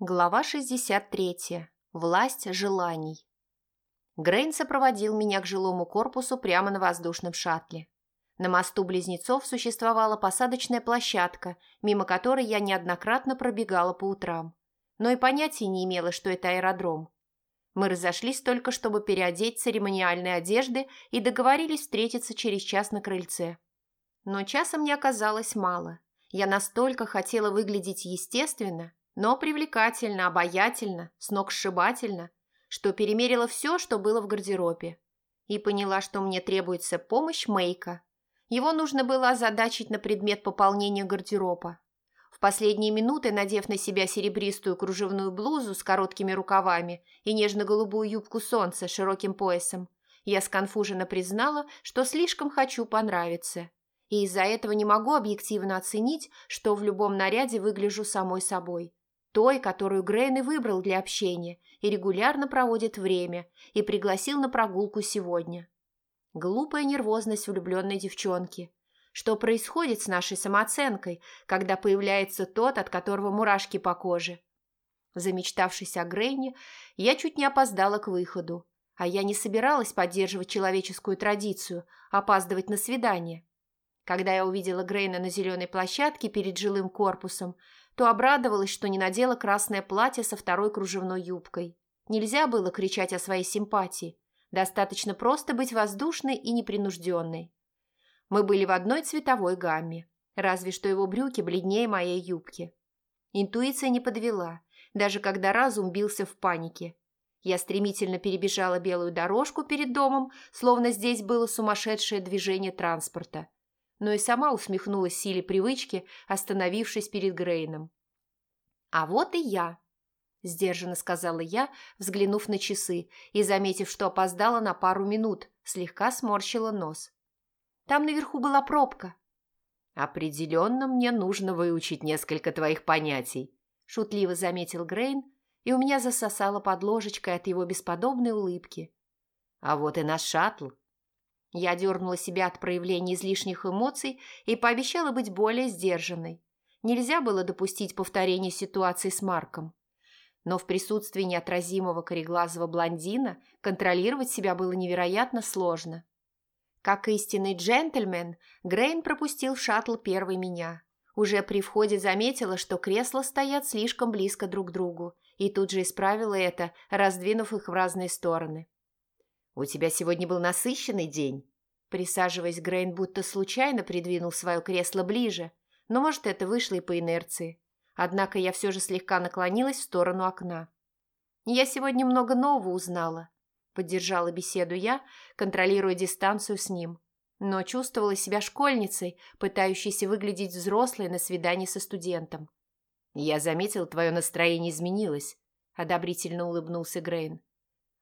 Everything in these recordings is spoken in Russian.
Глава 63. Власть желаний. Грейн сопроводил меня к жилому корпусу прямо на воздушном шаттле. На мосту Близнецов существовала посадочная площадка, мимо которой я неоднократно пробегала по утрам. Но и понятия не имела, что это аэродром. Мы разошлись только, чтобы переодеть церемониальные одежды и договорились встретиться через час на крыльце. Но часа мне оказалось мало. Я настолько хотела выглядеть естественно, но привлекательно, обаятельно, сногсшибательно, что перемерила все, что было в гардеробе. И поняла, что мне требуется помощь Мейка. Его нужно было озадачить на предмет пополнения гардероба. В последние минуты, надев на себя серебристую кружевную блузу с короткими рукавами и нежно-голубую юбку солнца с широким поясом, я сконфуженно признала, что слишком хочу понравиться. И из-за этого не могу объективно оценить, что в любом наряде выгляжу самой собой той, которую Грейн и выбрал для общения и регулярно проводит время, и пригласил на прогулку сегодня. Глупая нервозность влюбленной девчонки. Что происходит с нашей самооценкой, когда появляется тот, от которого мурашки по коже? Замечтавшись о Грейне, я чуть не опоздала к выходу, а я не собиралась поддерживать человеческую традицию, опаздывать на свидание. Когда я увидела Грейна на зеленой площадке перед жилым корпусом, то обрадовалась, что не надела красное платье со второй кружевной юбкой. Нельзя было кричать о своей симпатии. Достаточно просто быть воздушной и непринужденной. Мы были в одной цветовой гамме, разве что его брюки бледнее моей юбки. Интуиция не подвела, даже когда разум бился в панике. Я стремительно перебежала белую дорожку перед домом, словно здесь было сумасшедшее движение транспорта – но и сама усмехнулась силе привычки, остановившись перед Грейном. «А вот и я», – сдержанно сказала я, взглянув на часы и, заметив, что опоздала на пару минут, слегка сморщила нос. «Там наверху была пробка». «Определенно мне нужно выучить несколько твоих понятий», – шутливо заметил Грейн, и у меня засосало под ложечкой от его бесподобной улыбки. «А вот и наш шаттл», я дернула себя от проявления излишних эмоций и пообещала быть более сдержанной. Нельзя было допустить повторения ситуации с Марком. Но в присутствии неотразимого кореглазого блондина контролировать себя было невероятно сложно. Как истинный джентльмен, Грейн пропустил в шаттл первый меня. Уже при входе заметила, что кресла стоят слишком близко друг к другу, и тут же исправила это, раздвинув их в разные стороны. «У тебя сегодня был насыщенный день?» Присаживаясь, Грейн будто случайно придвинул свое кресло ближе, но, может, это вышло и по инерции. Однако я все же слегка наклонилась в сторону окна. «Я сегодня много нового узнала», – поддержала беседу я, контролируя дистанцию с ним, но чувствовала себя школьницей, пытающейся выглядеть взрослой на свидании со студентом. «Я заметил, твое настроение изменилось», – одобрительно улыбнулся Грейн.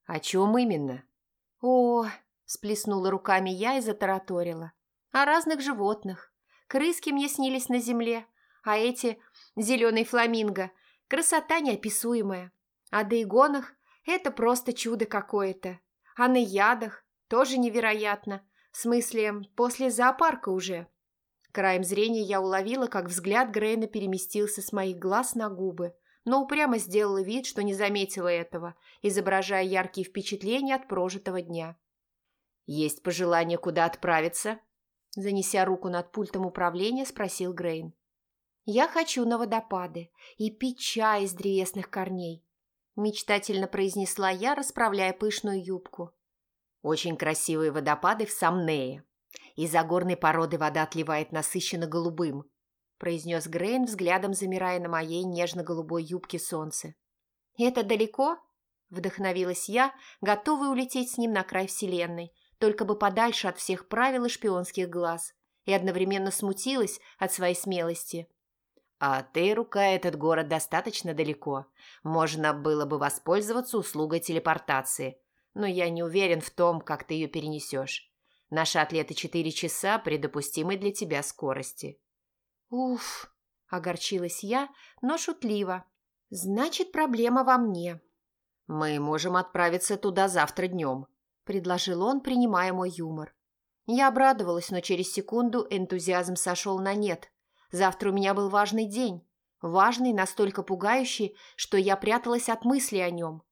«О чем именно?» «О!» – сплеснула руками я и затараторила. «О разных животных. Крыски мне снились на земле, а эти – зеленый фламинго. Красота неописуемая. О дейгонах – это просто чудо какое-то. А на ядах – тоже невероятно. В смысле, после зоопарка уже». Краем зрения я уловила, как взгляд Грейна переместился с моих глаз на губы – но упрямо сделала вид, что не заметила этого, изображая яркие впечатления от прожитого дня. «Есть пожелание, куда отправиться?» Занеся руку над пультом управления, спросил Грейн. «Я хочу на водопады и пить чай из древесных корней», мечтательно произнесла я, расправляя пышную юбку. «Очень красивые водопады в Самнее. Из-за горной породы вода отливает насыщенно голубым, произнес Грейн, взглядом замирая на моей нежно-голубой юбке солнце. «Это далеко?» – вдохновилась я, готовая улететь с ним на край вселенной, только бы подальше от всех правил и шпионских глаз, и одновременно смутилась от своей смелости. «А ты, рука, этот город достаточно далеко. Можно было бы воспользоваться услугой телепортации, но я не уверен в том, как ты ее перенесешь. На шаттле это четыре часа при допустимой для тебя скорости». «Уф!» – огорчилась я, но шутливо. «Значит, проблема во мне». «Мы можем отправиться туда завтра днем», – предложил он, принимая мой юмор. Я обрадовалась, но через секунду энтузиазм сошел на нет. Завтра у меня был важный день. Важный, настолько пугающий, что я пряталась от мысли о нем.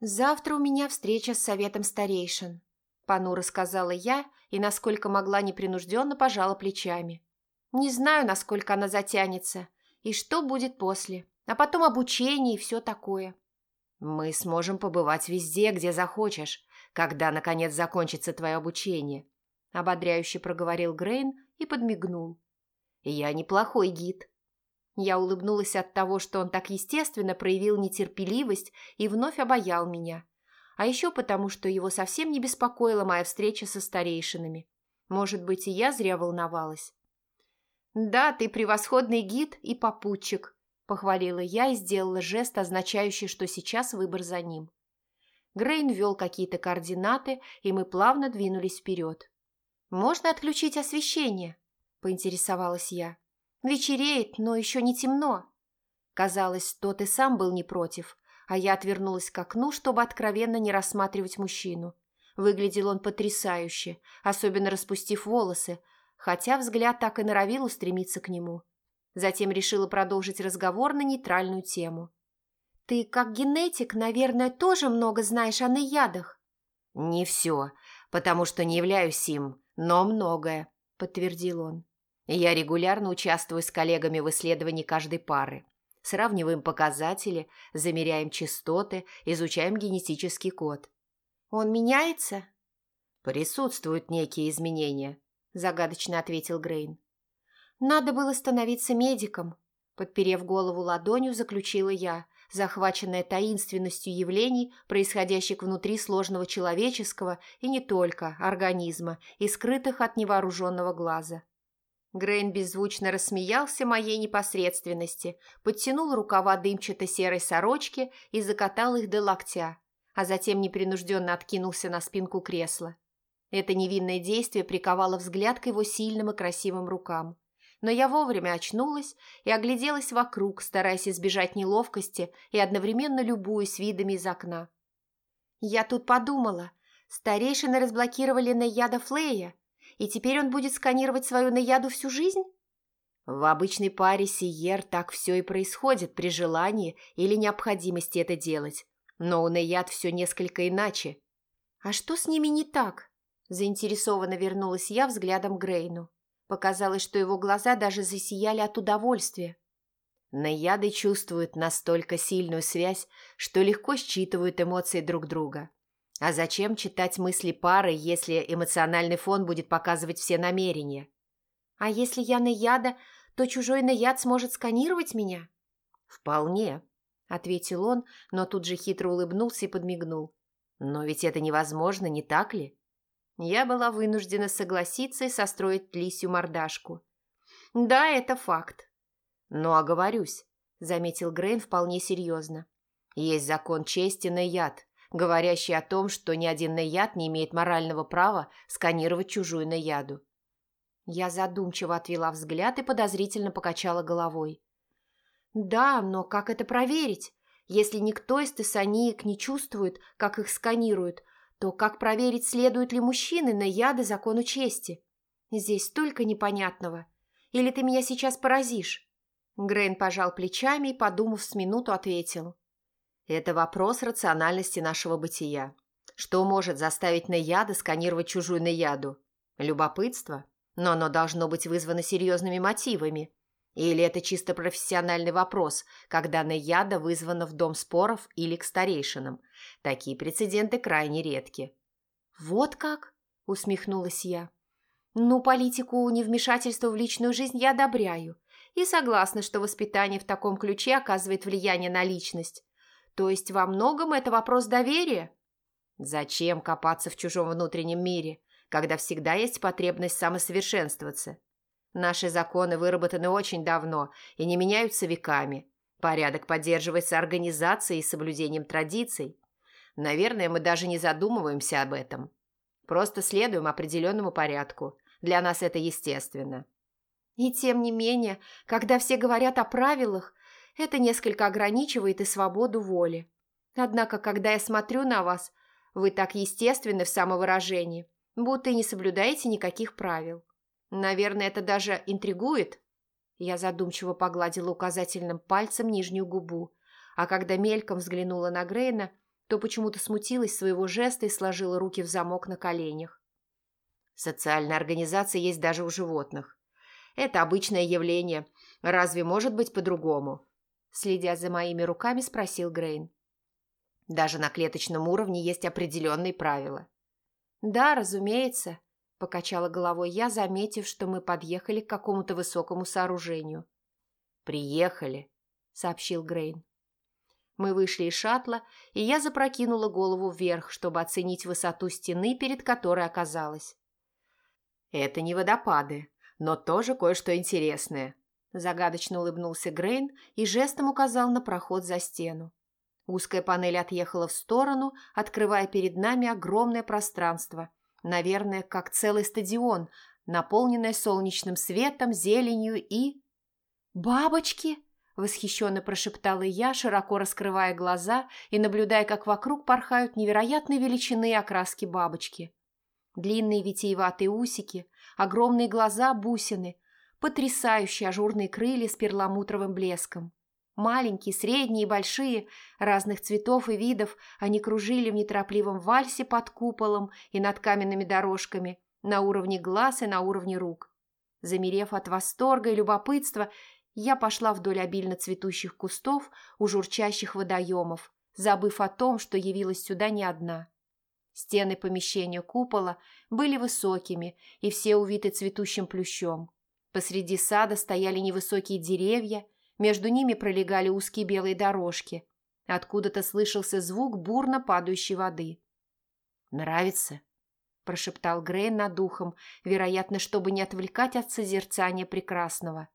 «Завтра у меня встреча с советом старейшин», – понуро сказала я и, насколько могла непринужденно, пожала плечами. «Не знаю, насколько она затянется и что будет после, а потом обучение и все такое». «Мы сможем побывать везде, где захочешь, когда, наконец, закончится твое обучение», – ободряюще проговорил Грейн и подмигнул. «Я неплохой гид». Я улыбнулась от того, что он так естественно проявил нетерпеливость и вновь обаял меня. А еще потому, что его совсем не беспокоила моя встреча со старейшинами. Может быть, и я зря волновалась. «Да, ты превосходный гид и попутчик», – похвалила я и сделала жест, означающий, что сейчас выбор за ним. Грейн ввел какие-то координаты, и мы плавно двинулись вперед. «Можно отключить освещение?» – поинтересовалась я. «Вечереет, но еще не темно». Казалось, тот и сам был не против, а я отвернулась к окну, чтобы откровенно не рассматривать мужчину. Выглядел он потрясающе, особенно распустив волосы, хотя взгляд так и норовил устремиться к нему. Затем решила продолжить разговор на нейтральную тему. «Ты, как генетик, наверное, тоже много знаешь о наядах?» «Не все, потому что не являюсь им, но многое», – подтвердил он. «Я регулярно участвую с коллегами в исследовании каждой пары. Сравниваем показатели, замеряем частоты, изучаем генетический код». «Он меняется?» «Присутствуют некие изменения», – загадочно ответил Грейн. «Надо было становиться медиком», – подперев голову ладонью, заключила я, захваченная таинственностью явлений, происходящих внутри сложного человеческого и не только организма и скрытых от невооруженного глаза. Грейн беззвучно рассмеялся моей непосредственности, подтянул рукава дымчато-серой сорочки и закатал их до локтя, а затем непринужденно откинулся на спинку кресла. Это невинное действие приковало взгляд к его сильным и красивым рукам. Но я вовремя очнулась и огляделась вокруг, стараясь избежать неловкости и одновременно любуясь видами из окна. Я тут подумала, старейшины разблокировали Наяда Флея, и теперь он будет сканировать свою Наяду всю жизнь? В обычной паре Сиер так все и происходит при желании или необходимости это делать, но у Наяд все несколько иначе. А что с ними не так? Заинтересованно вернулась я взглядом Грейну. Показалось, что его глаза даже засияли от удовольствия. Наяды чувствуют настолько сильную связь, что легко считывают эмоции друг друга. А зачем читать мысли пары, если эмоциональный фон будет показывать все намерения? А если я Наяда, то чужой Наяд сможет сканировать меня? Вполне, ответил он, но тут же хитро улыбнулся и подмигнул. Но ведь это невозможно, не так ли? Я была вынуждена согласиться и состроить лисью мордашку. «Да, это факт». «Ну, оговорюсь», – заметил Грейн вполне серьезно. «Есть закон чести на яд, говорящий о том, что ни один наяд не имеет морального права сканировать чужую наяду». Я задумчиво отвела взгляд и подозрительно покачала головой. «Да, но как это проверить? Если никто из тессаниек не чувствует, как их сканируют, то как проверить, следуют ли мужчины на яды закону чести? Здесь столько непонятного. Или ты меня сейчас поразишь?» Грейн пожал плечами и, подумав с минуту, ответил. «Это вопрос рациональности нашего бытия. Что может заставить Наяда сканировать чужую Наяду? Любопытство? Но оно должно быть вызвано серьезными мотивами. Или это чисто профессиональный вопрос, когда Наяда вызвана в дом споров или к старейшинам, Такие прецеденты крайне редки. «Вот как?» – усмехнулась я. «Ну, политику невмешательства в личную жизнь я одобряю и согласна, что воспитание в таком ключе оказывает влияние на личность. То есть во многом это вопрос доверия?» «Зачем копаться в чужом внутреннем мире, когда всегда есть потребность самосовершенствоваться?» Наши законы выработаны очень давно и не меняются веками. Порядок поддерживается организацией и соблюдением традиций. Наверное, мы даже не задумываемся об этом. Просто следуем определенному порядку. Для нас это естественно. И тем не менее, когда все говорят о правилах, это несколько ограничивает и свободу воли. Однако, когда я смотрю на вас, вы так естественны в самовыражении, будто и не соблюдаете никаких правил. Наверное, это даже интригует. Я задумчиво погладила указательным пальцем нижнюю губу, а когда мельком взглянула на Грейна, то почему-то смутилась своего жеста и сложила руки в замок на коленях. Социальная организация есть даже у животных. Это обычное явление. Разве может быть по-другому? Следя за моими руками, спросил Грейн. Даже на клеточном уровне есть определенные правила. Да, разумеется, покачала головой я, заметив, что мы подъехали к какому-то высокому сооружению. Приехали, сообщил Грейн. Мы вышли из шаттла, и я запрокинула голову вверх, чтобы оценить высоту стены, перед которой оказалась. «Это не водопады, но тоже кое-что интересное», – загадочно улыбнулся Грейн и жестом указал на проход за стену. Узкая панель отъехала в сторону, открывая перед нами огромное пространство, наверное, как целый стадион, наполненное солнечным светом, зеленью и... «Бабочки!» Восхищенно прошептала я, широко раскрывая глаза и наблюдая, как вокруг порхают невероятной величины окраски бабочки. Длинные витиеватые усики, огромные глаза бусины, потрясающие ажурные крылья с перламутровым блеском. Маленькие, средние и большие, разных цветов и видов, они кружили в неторопливом вальсе под куполом и над каменными дорожками, на уровне глаз и на уровне рук. Замерев от восторга и любопытства, я пошла вдоль обильно цветущих кустов у журчащих водоемов, забыв о том, что явилась сюда не одна. Стены помещения купола были высокими и все увиты цветущим плющом. Посреди сада стояли невысокие деревья, между ними пролегали узкие белые дорожки. Откуда-то слышался звук бурно падающей воды. «Нравится?» – прошептал Грейн над духом, вероятно, чтобы не отвлекать от созерцания прекрасного.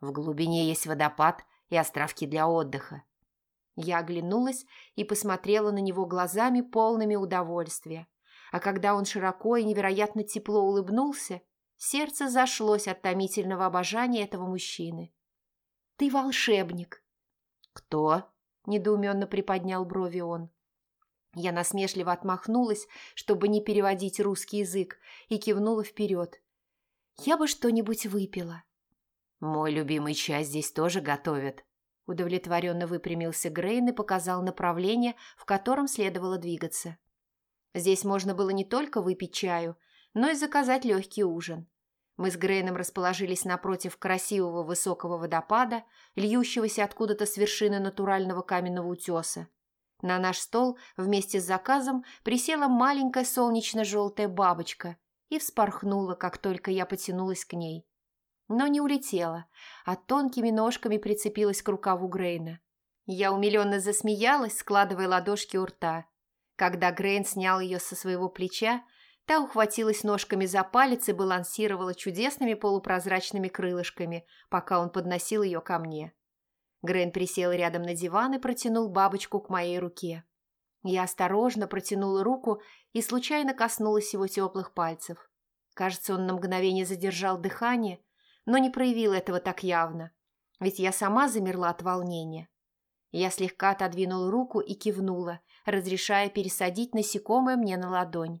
В глубине есть водопад и островки для отдыха. Я оглянулась и посмотрела на него глазами, полными удовольствия. А когда он широко и невероятно тепло улыбнулся, сердце зашлось от томительного обожания этого мужчины. «Ты волшебник!» «Кто?» – недоуменно приподнял брови он. Я насмешливо отмахнулась, чтобы не переводить русский язык, и кивнула вперед. «Я бы что-нибудь выпила». «Мой любимый чай здесь тоже готовят». Удовлетворенно выпрямился Грейн и показал направление, в котором следовало двигаться. Здесь можно было не только выпить чаю, но и заказать легкий ужин. Мы с Грейном расположились напротив красивого высокого водопада, льющегося откуда-то с вершины натурального каменного утеса. На наш стол вместе с заказом присела маленькая солнечно-желтая бабочка и вспорхнула, как только я потянулась к ней но не улетела, а тонкими ножками прицепилась к рукаву Грейна. Я умиленно засмеялась, складывая ладошки у рта. Когда Грейн снял ее со своего плеча, та ухватилась ножками за палец и балансировала чудесными полупрозрачными крылышками, пока он подносил ее ко мне. Грейн присел рядом на диван и протянул бабочку к моей руке. Я осторожно протянула руку и случайно коснулась его теплых пальцев. Кажется, он на мгновение задержал дыхание, но не проявил этого так явно, ведь я сама замерла от волнения. Я слегка отодвинула руку и кивнула, разрешая пересадить насекомое мне на ладонь.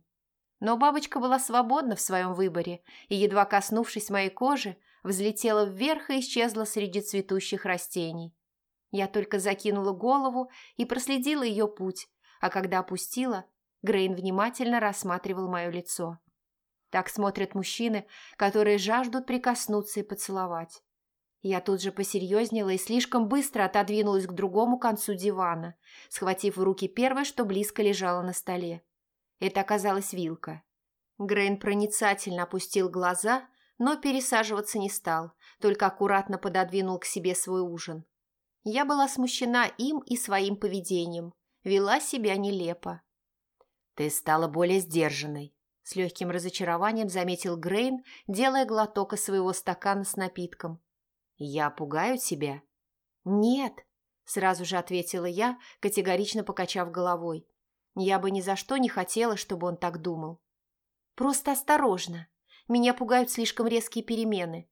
Но бабочка была свободна в своем выборе и, едва коснувшись моей кожи, взлетела вверх и исчезла среди цветущих растений. Я только закинула голову и проследила ее путь, а когда опустила, Грейн внимательно рассматривал мое лицо. Так смотрят мужчины, которые жаждут прикоснуться и поцеловать. Я тут же посерьезнела и слишком быстро отодвинулась к другому концу дивана, схватив в руки первое, что близко лежало на столе. Это оказалась вилка. Грейн проницательно опустил глаза, но пересаживаться не стал, только аккуратно пододвинул к себе свой ужин. Я была смущена им и своим поведением, вела себя нелепо. «Ты стала более сдержанной», с легким разочарованием заметил Грейн, делая глоток из своего стакана с напитком. «Я пугаю тебя?» «Нет», – сразу же ответила я, категорично покачав головой. Я бы ни за что не хотела, чтобы он так думал. «Просто осторожно. Меня пугают слишком резкие перемены».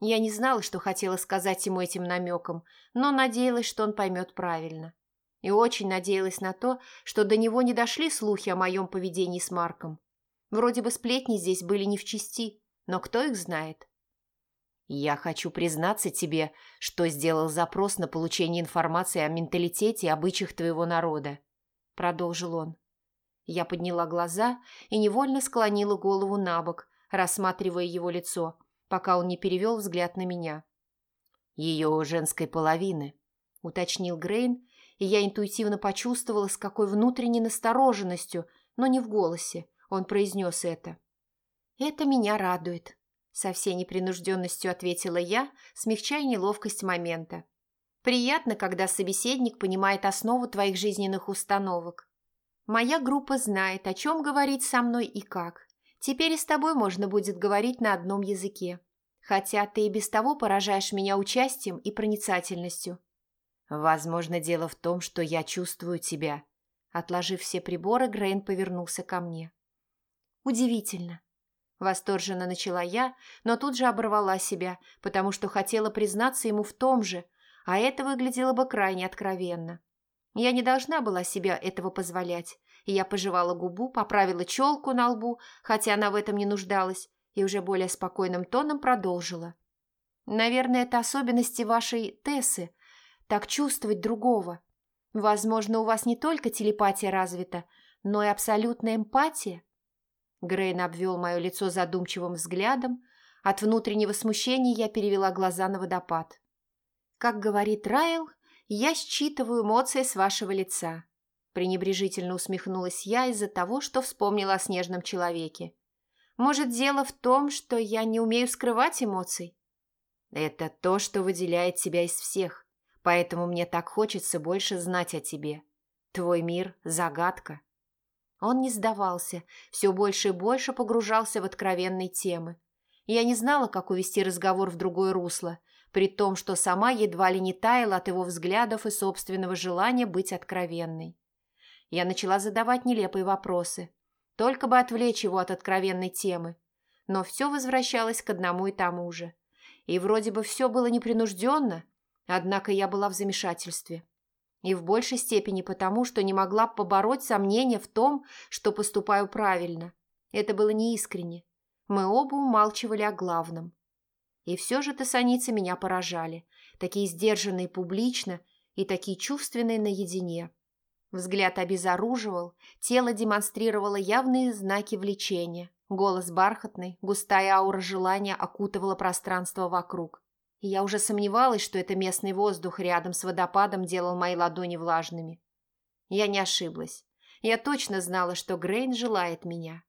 Я не знала, что хотела сказать ему этим намеком, но надеялась, что он поймет правильно. И очень надеялась на то, что до него не дошли слухи о моем поведении с Марком. Вроде бы сплетни здесь были не в чести, но кто их знает? «Я хочу признаться тебе, что сделал запрос на получение информации о менталитете и обычаях твоего народа», – продолжил он. Я подняла глаза и невольно склонила голову на бок, рассматривая его лицо, пока он не перевел взгляд на меня. «Ее женской половины», – уточнил Грейн, и я интуитивно почувствовала, с какой внутренней настороженностью, но не в голосе, он произнес это. «Это меня радует», со всей непринужденностью ответила я, смягчая неловкость момента. Приятно, когда собеседник понимает основу твоих жизненных установок. Моя группа знает, о чем говорить со мной и как. Теперь и с тобой можно будет говорить на одном языке. Хотя ты и без того поражаешь меня участием и проницательностью. Возможно, дело в том, что я чувствую тебя. Отложив все приборы, Грейн повернулся ко мне. Удивительно. Восторженно начала я, но тут же оборвала себя, потому что хотела признаться ему в том же, а это выглядело бы крайне откровенно. Я не должна была себе этого позволять, и я пожевала губу, поправила челку на лбу, хотя она в этом не нуждалась, и уже более спокойным тоном продолжила. «Наверное, это особенности вашей Тессы, так чувствовать другого. Возможно, у вас не только телепатия развита, но и абсолютная эмпатия. Грейн обвел мое лицо задумчивым взглядом. От внутреннего смущения я перевела глаза на водопад. «Как говорит Райл, я считываю эмоции с вашего лица», пренебрежительно усмехнулась я из-за того, что вспомнила о снежном человеке. «Может, дело в том, что я не умею скрывать эмоций?» «Это то, что выделяет тебя из всех, поэтому мне так хочется больше знать о тебе. Твой мир – загадка». Он не сдавался, все больше и больше погружался в откровенные темы. Я не знала, как увести разговор в другое русло, при том, что сама едва ли не таяла от его взглядов и собственного желания быть откровенной. Я начала задавать нелепые вопросы, только бы отвлечь его от откровенной темы. Но все возвращалось к одному и тому же. И вроде бы все было непринужденно, однако я была в замешательстве. И в большей степени потому, что не могла побороть сомнения в том, что поступаю правильно. Это было неискренне. Мы оба умалчивали о главном. И все же тессаницы меня поражали. Такие сдержанные публично и такие чувственные наедине. Взгляд обезоруживал, тело демонстрировало явные знаки влечения. Голос бархатный, густая аура желания окутывала пространство вокруг я уже сомневалась, что это местный воздух рядом с водопадом делал мои ладони влажными. Я не ошиблась. Я точно знала, что Грейн желает меня.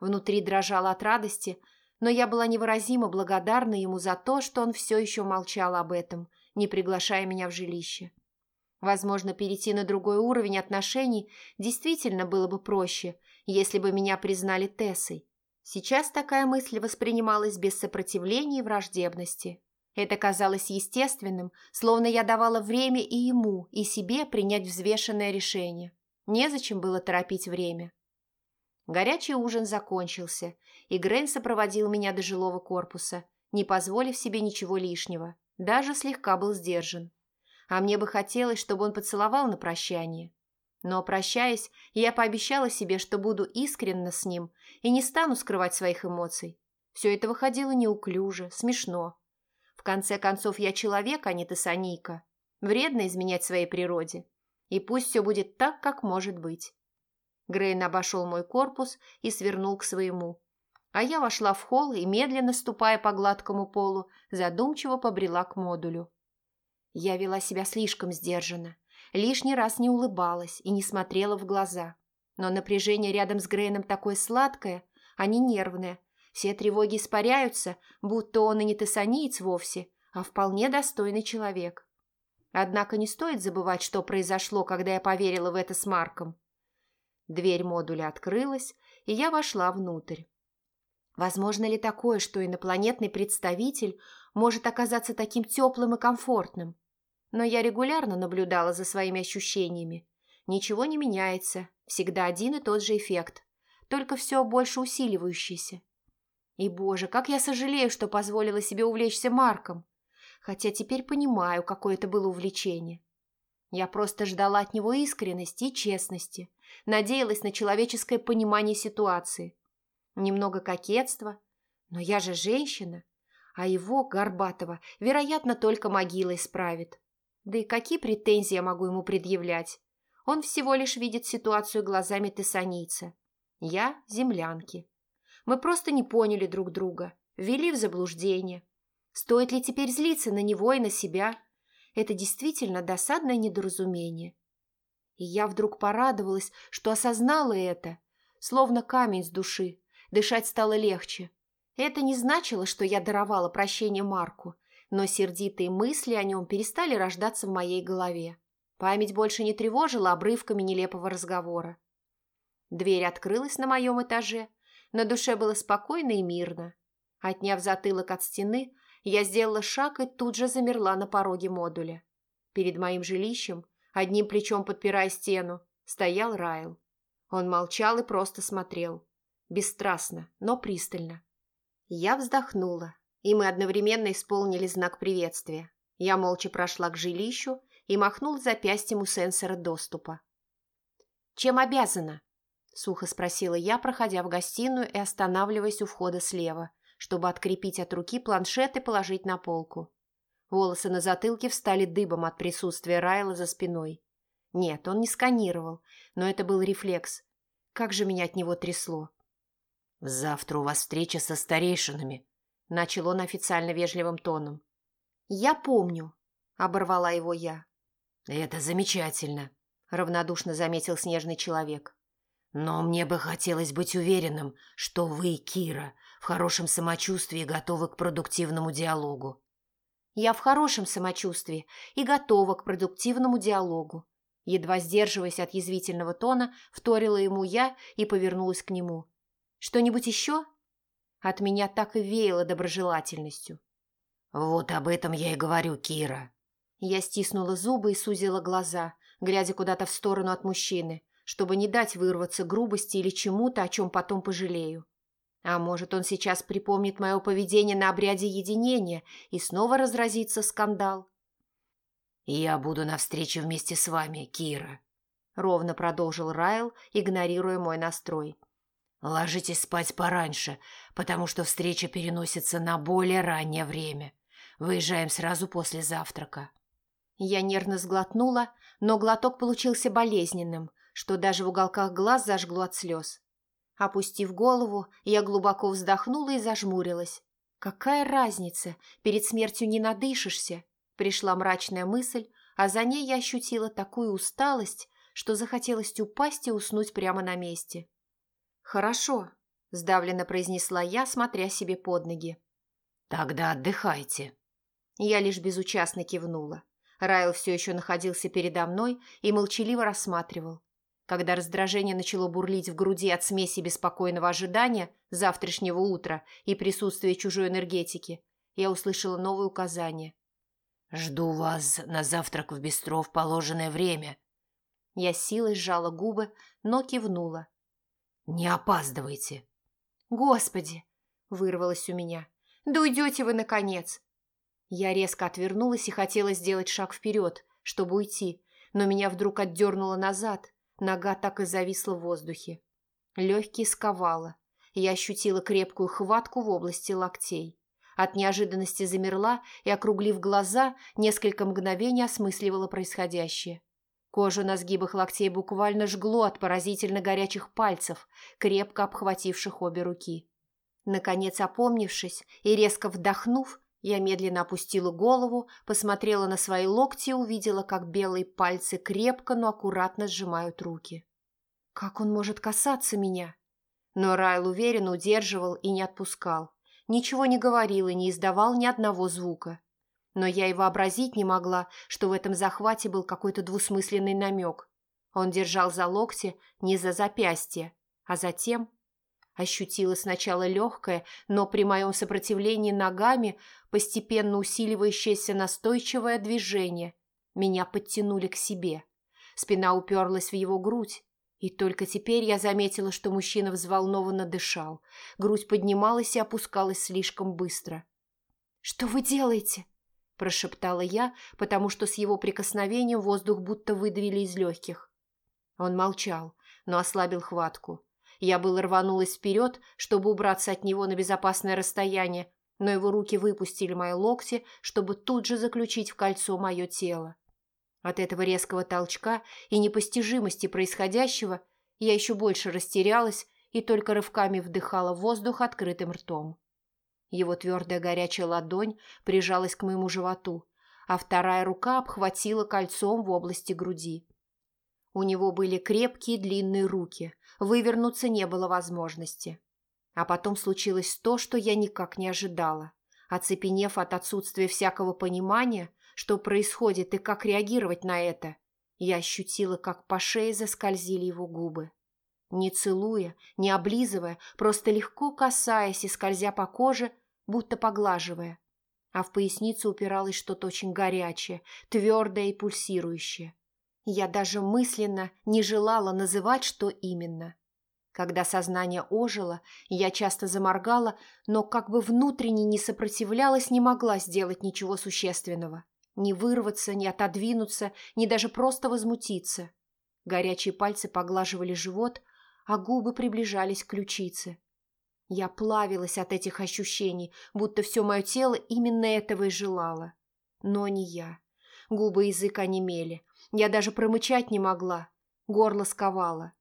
Внутри дрожала от радости, но я была невыразимо благодарна ему за то, что он все еще молчал об этом, не приглашая меня в жилище. Возможно, перейти на другой уровень отношений действительно было бы проще, если бы меня признали Тессой. Сейчас такая мысль воспринималась без сопротивления и враждебности. Это казалось естественным, словно я давала время и ему, и себе принять взвешенное решение. Незачем было торопить время. Горячий ужин закончился, и Грейн сопроводил меня до жилого корпуса, не позволив себе ничего лишнего, даже слегка был сдержан. А мне бы хотелось, чтобы он поцеловал на прощание. Но, прощаясь, я пообещала себе, что буду искренна с ним и не стану скрывать своих эмоций. Все это выходило неуклюже, смешно, в конце концов, я человек, а не тессанийка. Вредно изменять своей природе. И пусть все будет так, как может быть. Грейн обошел мой корпус и свернул к своему. А я вошла в холл и, медленно ступая по гладкому полу, задумчиво побрела к модулю. Я вела себя слишком сдержанно, лишний раз не улыбалась и не смотрела в глаза. Но напряжение рядом с Грейном такое сладкое, а не нервное, все тревоги испаряются, будто он и не тессаниец вовсе, а вполне достойный человек. Однако не стоит забывать, что произошло, когда я поверила в это с Марком. Дверь модуля открылась, и я вошла внутрь. Возможно ли такое, что инопланетный представитель может оказаться таким теплым и комфортным? Но я регулярно наблюдала за своими ощущениями. Ничего не меняется, всегда один и тот же эффект, только все больше усиливающийся. И, боже, как я сожалею, что позволила себе увлечься Марком. Хотя теперь понимаю, какое это было увлечение. Я просто ждала от него искренности и честности, надеялась на человеческое понимание ситуации. Немного кокетства, но я же женщина, А его, Горбатова, вероятно, только могила исправит. Да и какие претензии я могу ему предъявлять? Он всего лишь видит ситуацию глазами тессанийца. Я – землянки. Мы просто не поняли друг друга, ввели в заблуждение. Стоит ли теперь злиться на него и на себя? Это действительно досадное недоразумение. И я вдруг порадовалась, что осознала это, словно камень с души. Дышать стало легче. Это не значило, что я даровала прощение Марку, но сердитые мысли о нем перестали рождаться в моей голове. Память больше не тревожила обрывками нелепого разговора. Дверь открылась на моем этаже. На душе было спокойно и мирно. Отняв затылок от стены, я сделала шаг и тут же замерла на пороге модуля. Перед моим жилищем, одним плечом подпирая стену, стоял Райл. Он молчал и просто смотрел. Бесстрастно, но пристально. Я вздохнула, и мы одновременно исполнили знак приветствия. Я молча прошла к жилищу и махнул запястьем у сенсора доступа. «Чем обязана?» – сухо спросила я, проходя в гостиную и останавливаясь у входа слева, чтобы открепить от руки планшет и положить на полку. Волосы на затылке встали дыбом от присутствия Райла за спиной. Нет, он не сканировал, но это был рефлекс. Как же меня от него трясло. «Завтра у вас встреча со старейшинами», — начал он официально вежливым тоном. «Я помню», — оборвала его я. «Это замечательно», — равнодушно заметил снежный человек. «Но мне бы хотелось быть уверенным, что вы, Кира, в хорошем самочувствии готовы к продуктивному диалогу». «Я в хорошем самочувствии и готова к продуктивному диалогу», Едва сдерживаясь от язвительного тона, вторила ему я и повернулась к нему. «Что-нибудь еще?» От меня так и веяло доброжелательностью. «Вот об этом я и говорю, Кира». Я стиснула зубы и сузила глаза, глядя куда-то в сторону от мужчины, чтобы не дать вырваться грубости или чему-то, о чем потом пожалею. А может, он сейчас припомнит мое поведение на обряде единения и снова разразится скандал. «Я буду на встрече вместе с вами, Кира», — ровно продолжил Райл, игнорируя мой настрой. «Ложитесь спать пораньше, потому что встреча переносится на более раннее время. Выезжаем сразу после завтрака». Я нервно сглотнула, но глоток получился болезненным, что даже в уголках глаз зажгло от слез. Опустив голову, я глубоко вздохнула и зажмурилась. «Какая разница? Перед смертью не надышишься. Пришла мрачная мысль, а за ней я ощутила такую усталость, что захотелось упасть и уснуть прямо на месте. «Хорошо», – сдавленно произнесла я, смотря себе под ноги. «Тогда отдыхайте». Я лишь безучастно кивнула. Райл все еще находился передо мной и молчаливо рассматривал. Когда раздражение начало бурлить в груди от смеси беспокойного ожидания завтрашнего утра и присутствия чужой энергетики, я услышала новое указание. «Жду вас на завтрак в бистро в положенное время». Я силой сжала губы, но кивнула. «Не опаздывайте». «Господи!» – вырвалось у меня. «Да уйдете вы, наконец!» Я резко отвернулась и хотела сделать шаг вперед, чтобы уйти, но меня вдруг отдернуло назад, нога так и зависла в воздухе. Легкие сковала. Я ощутила крепкую хватку в области локтей. От неожиданности замерла и, округлив глаза, несколько мгновений осмысливала происходящее. Кожу на сгибах локтей буквально жгло от поразительно горячих пальцев, крепко обхвативших обе руки. Наконец, опомнившись и резко вдохнув, я медленно опустила голову, посмотрела на свои локти и увидела, как белые пальцы крепко, но аккуратно сжимают руки. Как он может касаться меня? Но Райл уверенно удерживал и не отпускал ничего не говорил и не издавал ни одного звука. Но я и вообразить не могла, что в этом захвате был какой-то двусмысленный намек. Он держал за локти не за запястье, а затем ощутила сначала легкое, но при моем сопротивлении ногами постепенно усиливающееся настойчивое движение. Меня подтянули к себе. Спина уперлась в его грудь, и только теперь я заметила, что мужчина взволнованно дышал. Грудь поднималась и опускалась слишком быстро. «Что вы делаете?» – прошептала я, потому что с его прикосновением воздух будто выдавили из легких. Он молчал, но ослабил хватку. Я было рванулась вперед, чтобы убраться от него на безопасное расстояние, но его руки выпустили мои локти, чтобы тут же заключить в кольцо мое тело. От этого резкого толчка и непостижимости происходящего я еще больше растерялась и только рывками вдыхала воздух открытым ртом. Его твердая горячая ладонь прижалась к моему животу, а вторая рука обхватила кольцом в области груди. У него были крепкие длинные руки, вывернуться не было возможности. А потом случилось то, что я никак не ожидала. Оцепенев от отсутствия всякого понимания, что происходит и как реагировать на это, я ощутила, как по шее заскользили его губы. Не целуя, не облизывая, просто легко касаясь и скользя по коже, будто поглаживая. А в поясницу упиралось что-то очень горячее, твердое и пульсирующее. Я даже мысленно не желала называть, что именно. Когда сознание ожило, я часто заморгала, но как бы внутренне не сопротивлялась, не могла сделать ничего существенного. Ни вырваться, ни отодвинуться, ни даже просто возмутиться. Горячие пальцы поглаживали живот, а губы приближались к ключице. Я плавилась от этих ощущений, будто все мое тело именно этого и желало. Но не я. Губы и язык онемели. Я даже промычать не могла. Горло сковало.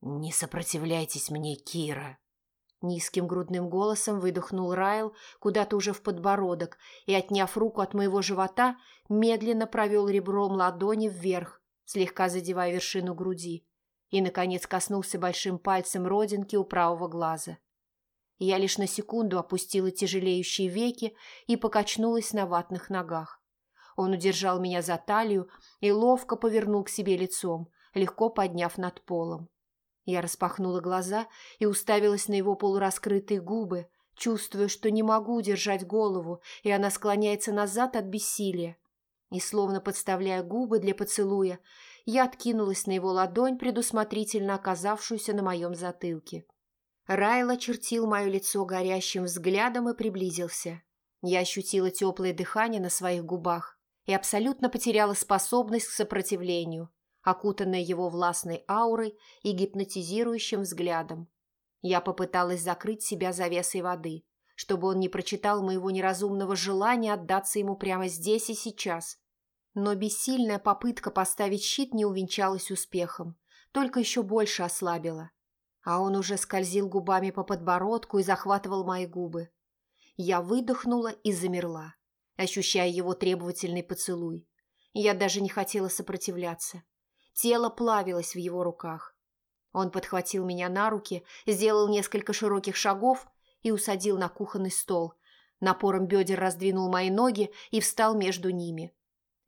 «Не сопротивляйтесь мне, Кира!» Низким грудным голосом выдохнул Райл куда-то уже в подбородок и, отняв руку от моего живота, медленно провел ребром ладони вверх, слегка задевая вершину груди и, наконец, коснулся большим пальцем родинки у правого глаза. Я лишь на секунду опустила тяжелеющие веки и покачнулась на ватных ногах. Он удержал меня за талию и ловко повернул к себе лицом, легко подняв над полом. Я распахнула глаза и уставилась на его полураскрытые губы, чувствуя, что не могу держать голову, и она склоняется назад от бессилия. И, словно подставляя губы для поцелуя, я откинулась на его ладонь, предусмотрительно оказавшуюся на моем затылке. Райл чертил мое лицо горящим взглядом и приблизился. Я ощутила теплое дыхание на своих губах и абсолютно потеряла способность к сопротивлению, окутанная его властной аурой и гипнотизирующим взглядом. Я попыталась закрыть себя завесой воды, чтобы он не прочитал моего неразумного желания отдаться ему прямо здесь и сейчас, но бессильная попытка поставить щит не увенчалась успехом, только еще больше ослабила. А он уже скользил губами по подбородку и захватывал мои губы. Я выдохнула и замерла, ощущая его требовательный поцелуй. Я даже не хотела сопротивляться. Тело плавилось в его руках. Он подхватил меня на руки, сделал несколько широких шагов и усадил на кухонный стол. Напором бедер раздвинул мои ноги и встал между ними.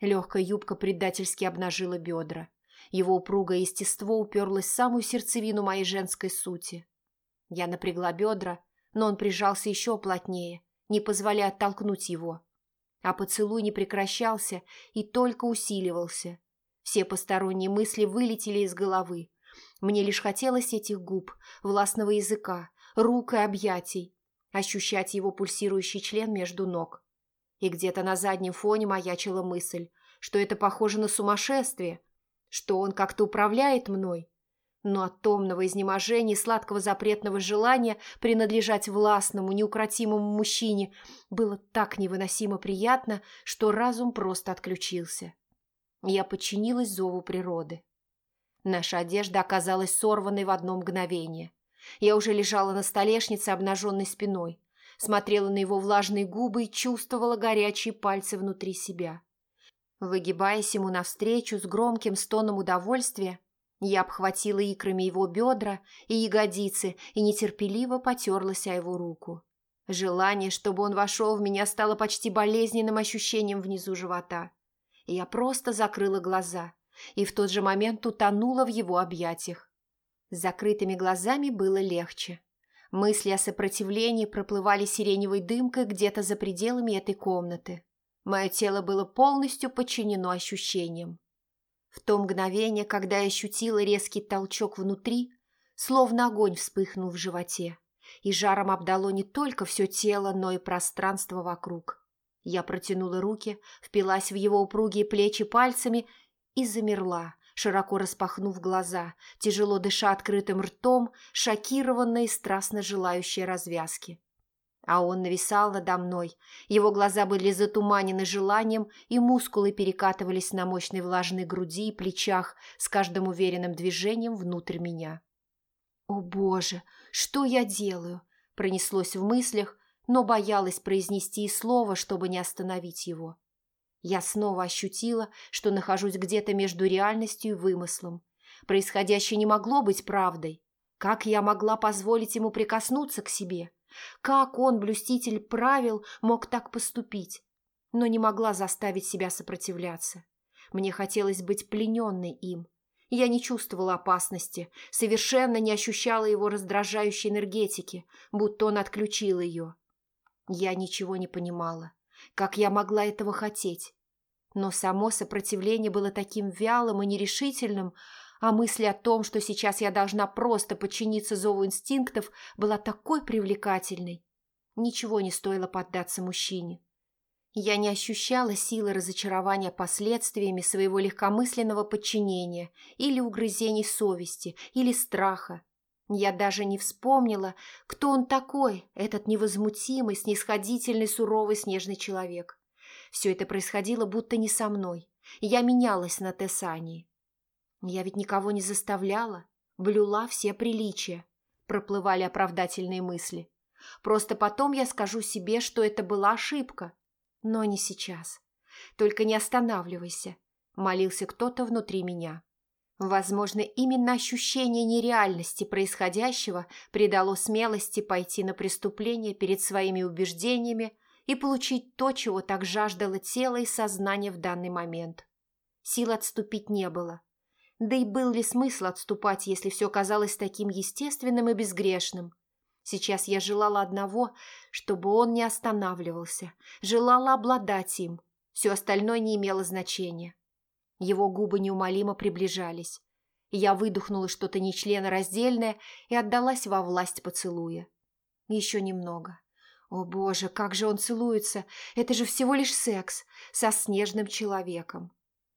Легкая юбка предательски обнажила бедра. Его упругое естество уперлось в самую сердцевину моей женской сути. Я напрягла бедра, но он прижался еще плотнее, не позволяя оттолкнуть его. А поцелуй не прекращался и только усиливался. Все посторонние мысли вылетели из головы. Мне лишь хотелось этих губ, властного языка, рук и объятий, ощущать его пульсирующий член между ног. И где-то на заднем фоне маячила мысль, что это похоже на сумасшествие, что он как-то управляет мной. Но от томного изнеможения и сладкого запретного желания принадлежать властному, неукротимому мужчине было так невыносимо приятно, что разум просто отключился. Я подчинилась зову природы. Наша одежда оказалась сорванной в одно мгновение. Я уже лежала на столешнице обнаженной спиной, смотрела на его влажные губы и чувствовала горячие пальцы внутри себя. Выгибаясь ему навстречу с громким стоном удовольствия, я обхватила икрами его бедра и ягодицы и нетерпеливо потерлась о его руку. Желание, чтобы он вошел в меня, стало почти болезненным ощущением внизу живота. Я просто закрыла глаза и в тот же момент утонула в его объятиях. С закрытыми глазами было легче. Мысли о сопротивлении проплывали сиреневой дымкой где-то за пределами этой комнаты. Мое тело было полностью подчинено ощущениям. В то мгновение, когда я ощутила резкий толчок внутри, словно огонь вспыхнул в животе, и жаром обдало не только все тело, но и пространство вокруг. Я протянула руки, впилась в его упругие плечи пальцами и замерла, широко распахнув глаза, тяжело дыша открытым ртом, шокированная и страстно желающая развязки. А он нависал надо мной. Его глаза были затуманены желанием, и мускулы перекатывались на мощной влажной груди и плечах с каждым уверенным движением внутрь меня. «О боже, что я делаю?» пронеслось в мыслях, но боялась произнести и слово, чтобы не остановить его. Я снова ощутила, что нахожусь где-то между реальностью и вымыслом. Происходящее не могло быть правдой. Как я могла позволить ему прикоснуться к себе? Как он, блюститель правил, мог так поступить? Но не могла заставить себя сопротивляться. Мне хотелось быть плененной им. Я не чувствовала опасности, совершенно не ощущала его раздражающей энергетики, будто он отключил ее. Я ничего не понимала. Как я могла этого хотеть? Но само сопротивление было таким вялым и нерешительным, а мысль о том, что сейчас я должна просто подчиниться зову инстинктов, была такой привлекательной. Ничего не стоило поддаться мужчине. Я не ощущала силы разочарования последствиями своего легкомысленного подчинения или угрызений совести, или страха. Я даже не вспомнила, кто он такой, этот невозмутимый, снисходительный, суровый снежный человек. Все это происходило будто не со мной. Я менялась на Тессании. Я ведь никого не заставляла, блюла все приличия. Проплывали оправдательные мысли. Просто потом я скажу себе, что это была ошибка. Но не сейчас. Только не останавливайся, молился кто-то внутри меня. Возможно, именно ощущение нереальности происходящего придало смелости пойти на преступление перед своими убеждениями и получить то, чего так жаждало тело и сознание в данный момент. Сил отступить не было. Да и был ли смысл отступать, если все казалось таким естественным и безгрешным? Сейчас я желала одного, чтобы он не останавливался, желала обладать им. Все остальное не имело значения. Его губы неумолимо приближались. Я выдохнула что-то нечленораздельное и отдалась во власть поцелуя. Еще немного. О боже, как же он целуется! Это же всего лишь секс со снежным человеком.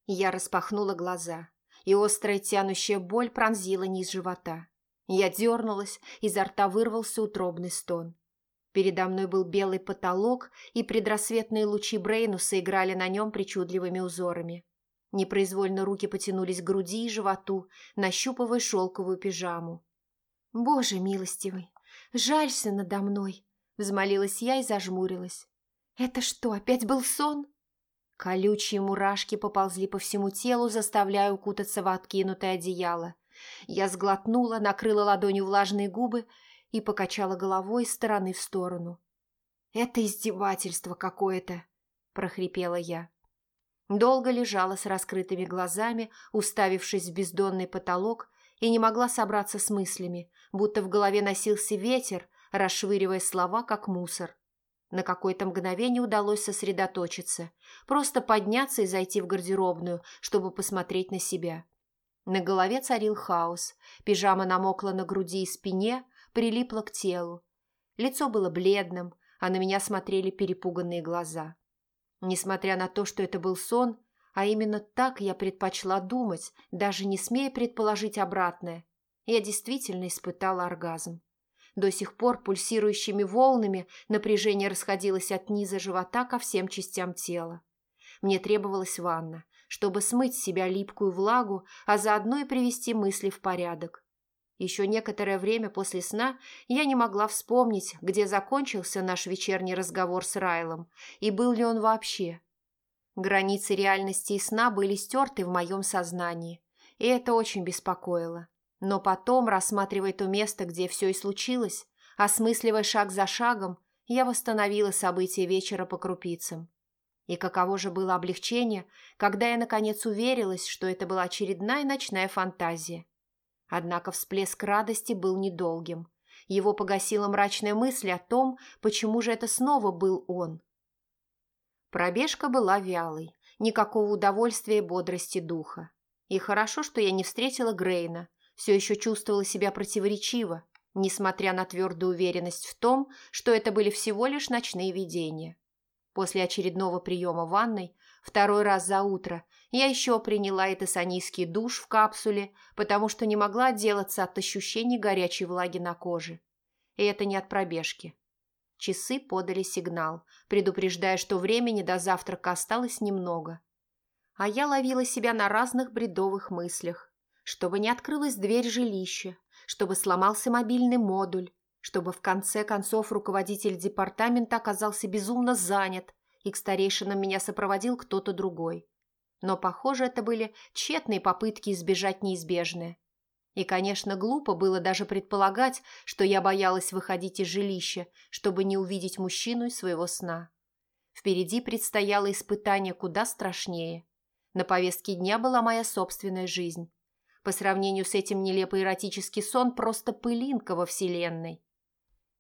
Я распахнула глаза и острая тянущая боль пронзила низ живота. Я дернулась, изо рта вырвался утробный стон. Передо мной был белый потолок, и предрассветные лучи Брейнуса играли на нем причудливыми узорами. Непроизвольно руки потянулись к груди и животу, нащупывая шелковую пижаму. «Боже милостивый, жалься надо мной!» – взмолилась я и зажмурилась. «Это что, опять был сон?» Колючие мурашки поползли по всему телу, заставляя укутаться в откинутое одеяло. Я сглотнула, накрыла ладонью влажные губы и покачала головой из стороны в сторону. «Это издевательство какое-то!» – прохрипела я. Долго лежала с раскрытыми глазами, уставившись в бездонный потолок, и не могла собраться с мыслями, будто в голове носился ветер, расшвыривая слова, как мусор. На какое-то мгновение удалось сосредоточиться, просто подняться и зайти в гардеробную, чтобы посмотреть на себя. На голове царил хаос, пижама намокла на груди и спине, прилипла к телу. Лицо было бледным, а на меня смотрели перепуганные глаза. Несмотря на то, что это был сон, а именно так я предпочла думать, даже не смея предположить обратное, я действительно испытала оргазм. До сих пор пульсирующими волнами напряжение расходилось от низа живота ко всем частям тела. Мне требовалась ванна, чтобы смыть с себя липкую влагу, а заодно и привести мысли в порядок. Еще некоторое время после сна я не могла вспомнить, где закончился наш вечерний разговор с Райлом и был ли он вообще. Границы реальности и сна были стерты в моем сознании, и это очень беспокоило. Но потом, рассматривая то место, где все и случилось, осмысливая шаг за шагом, я восстановила события вечера по крупицам. И каково же было облегчение, когда я наконец уверилась, что это была очередная ночная фантазия. Однако всплеск радости был недолгим. Его погасила мрачная мысль о том, почему же это снова был он. Пробежка была вялой, никакого удовольствия и бодрости духа. И хорошо, что я не встретила Грейна, все еще чувствовала себя противоречиво, несмотря на твердую уверенность в том, что это были всего лишь ночные видения. После очередного приема ванной, второй раз за утро, я еще приняла этосанийский душ в капсуле, потому что не могла отделаться от ощущений горячей влаги на коже. И это не от пробежки. Часы подали сигнал, предупреждая, что времени до завтрака осталось немного. А я ловила себя на разных бредовых мыслях. Чтобы не открылась дверь жилища, чтобы сломался мобильный модуль, чтобы в конце концов руководитель департамента оказался безумно занят, и к старейшинам меня сопроводил кто-то другой. Но, похоже, это были тщетные попытки избежать неизбежное. И, конечно, глупо было даже предполагать, что я боялась выходить из жилища, чтобы не увидеть мужчину из своего сна. Впереди предстояло испытание куда страшнее. На повестке дня была моя собственная жизнь. По сравнению с этим нелепый эротический сон просто пылинка во вселенной.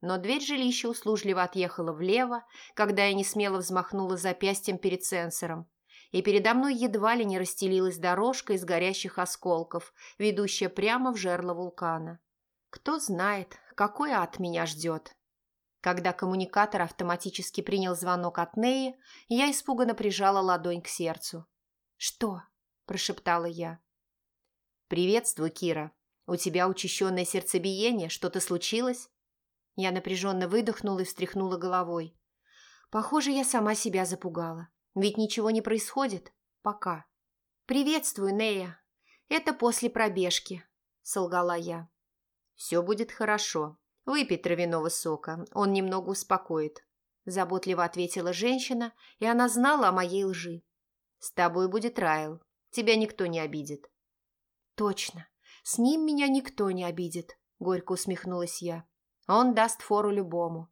Но дверь жилища услужливо отъехала влево, когда я не смело взмахнула запястьем перед сенсором, и передо мной едва ли не расстелилась дорожка из горящих осколков, ведущая прямо в жерло вулкана. Кто знает, какой ад меня ждет. Когда коммуникатор автоматически принял звонок от Неи, я испуганно прижала ладонь к сердцу. «Что?» – прошептала я. «Приветствую, Кира. У тебя учащенное сердцебиение? Что-то случилось?» Я напряженно выдохнула и встряхнула головой. Похоже, я сама себя запугала. Ведь ничего не происходит. Пока. «Приветствую, Нея. Это после пробежки», — солгала я. «Все будет хорошо. Выпей травяного сока, он немного успокоит», — заботливо ответила женщина, и она знала о моей лжи. «С тобой будет Райл. Тебя никто не обидит». «Точно. С ним меня никто не обидит», — горько усмехнулась я. «Он даст фору любому».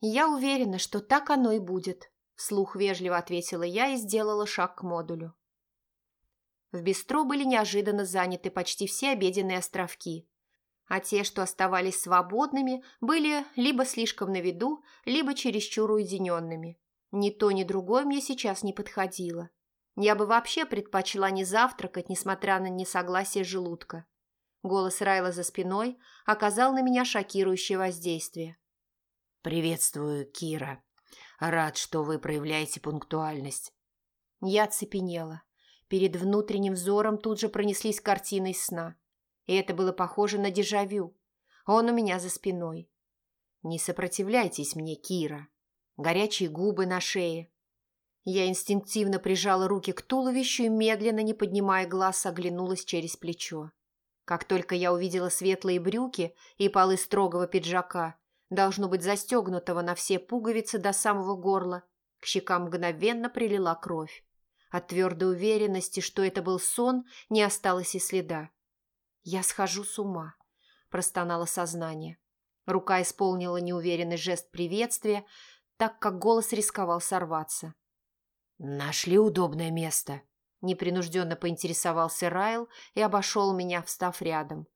«Я уверена, что так оно и будет», Вслух вежливо ответила я и сделала шаг к модулю. В бистро были неожиданно заняты почти все обеденные островки, а те, что оставались свободными, были либо слишком на виду, либо чересчур уединенными. Ни то, ни другое мне сейчас не подходило. Я бы вообще предпочла не завтракать, несмотря на несогласие желудка. Голос Райла за спиной оказал на меня шокирующее воздействие. «Приветствую, Кира», Рад, что вы проявляете пунктуальность. Я цепенела. Перед внутренним взором тут же пронеслись картины из сна. И это было похоже на дежавю. Он у меня за спиной. Не сопротивляйтесь мне, Кира. Горячие губы на шее. Я инстинктивно прижала руки к туловищу и, медленно, не поднимая глаз, оглянулась через плечо. Как только я увидела светлые брюки и полы строгого пиджака, должно быть застегнутого на все пуговицы до самого горла, к щекам мгновенно прилила кровь. От твердой уверенности, что это был сон, не осталось и следа. «Я схожу с ума», – простонало сознание. Рука исполнила неуверенный жест приветствия, так как голос рисковал сорваться. «Нашли удобное место», – непринужденно поинтересовался Райл и обошел меня, встав рядом.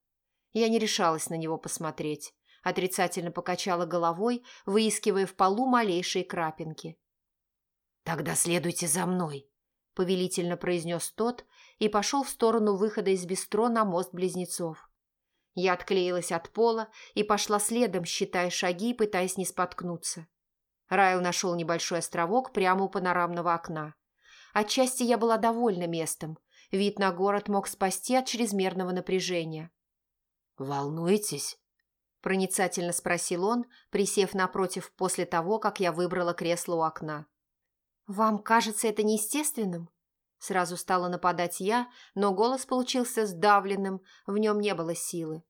Я не решалась на него посмотреть отрицательно покачала головой, выискивая в полу малейшие крапинки. «Тогда следуйте за мной», – повелительно произнес тот и пошел в сторону выхода из бистро на мост близнецов. Я отклеилась от пола и пошла следом, считая шаги, пытаясь не споткнуться. Райл нашел небольшой островок прямо у панорамного окна. Отчасти я была довольна местом. Вид на город мог спасти от чрезмерного напряжения. «Волнуетесь?» проницательно спросил он, присев напротив после того, как я выбрала кресло у окна. «Вам кажется это неестественным?» Сразу стала нападать я, но голос получился сдавленным, в нем не было силы.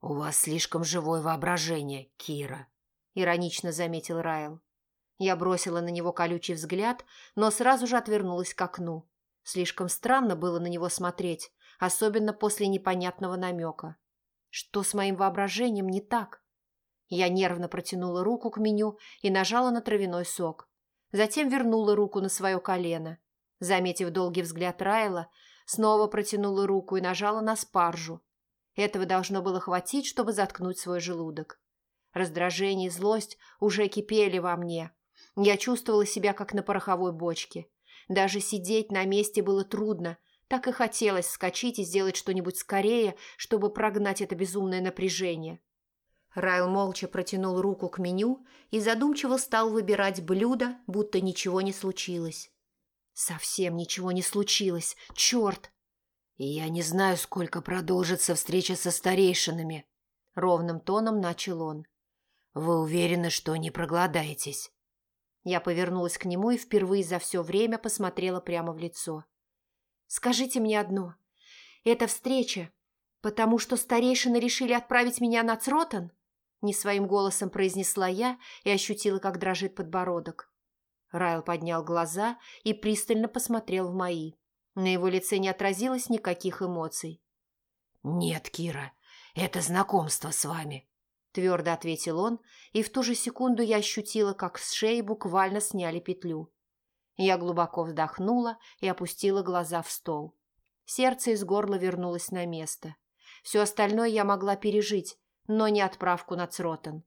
«У вас слишком живое воображение, Кира», — иронично заметил Райл. Я бросила на него колючий взгляд, но сразу же отвернулась к окну. Слишком странно было на него смотреть, особенно после непонятного намека. Что с моим воображением не так? Я нервно протянула руку к меню и нажала на травяной сок. Затем вернула руку на свое колено. Заметив долгий взгляд Райла, снова протянула руку и нажала на спаржу. Этого должно было хватить, чтобы заткнуть свой желудок. Раздражение и злость уже кипели во мне. Я чувствовала себя, как на пороховой бочке. Даже сидеть на месте было трудно, так и хотелось вскочить и сделать что-нибудь скорее, чтобы прогнать это безумное напряжение. Райл молча протянул руку к меню и задумчиво стал выбирать блюдо, будто ничего не случилось. Совсем ничего не случилось. Черт! «Я не знаю, сколько продолжится встреча со старейшинами», — ровным тоном начал он. Вы уверены, что не проголодаетесь?» Я повернулась к нему и впервые за все время посмотрела прямо в лицо. «Скажите мне одно. Эта встреча, потому что старейшины решили отправить меня на Цротон?» Не своим голосом произнесла я и ощутила, как дрожит подбородок. Райл поднял глаза и пристально посмотрел в мои. На его лице не отразилось никаких эмоций. «Нет, Кира, это знакомство с вами», – твердо ответил он, и в ту же секунду я ощутила, как с шеи буквально сняли петлю. Я глубоко вздохнула и опустила глаза в стол. Сердце из горла вернулось на место. Все остальное я могла пережить, но не отправку на Цротон.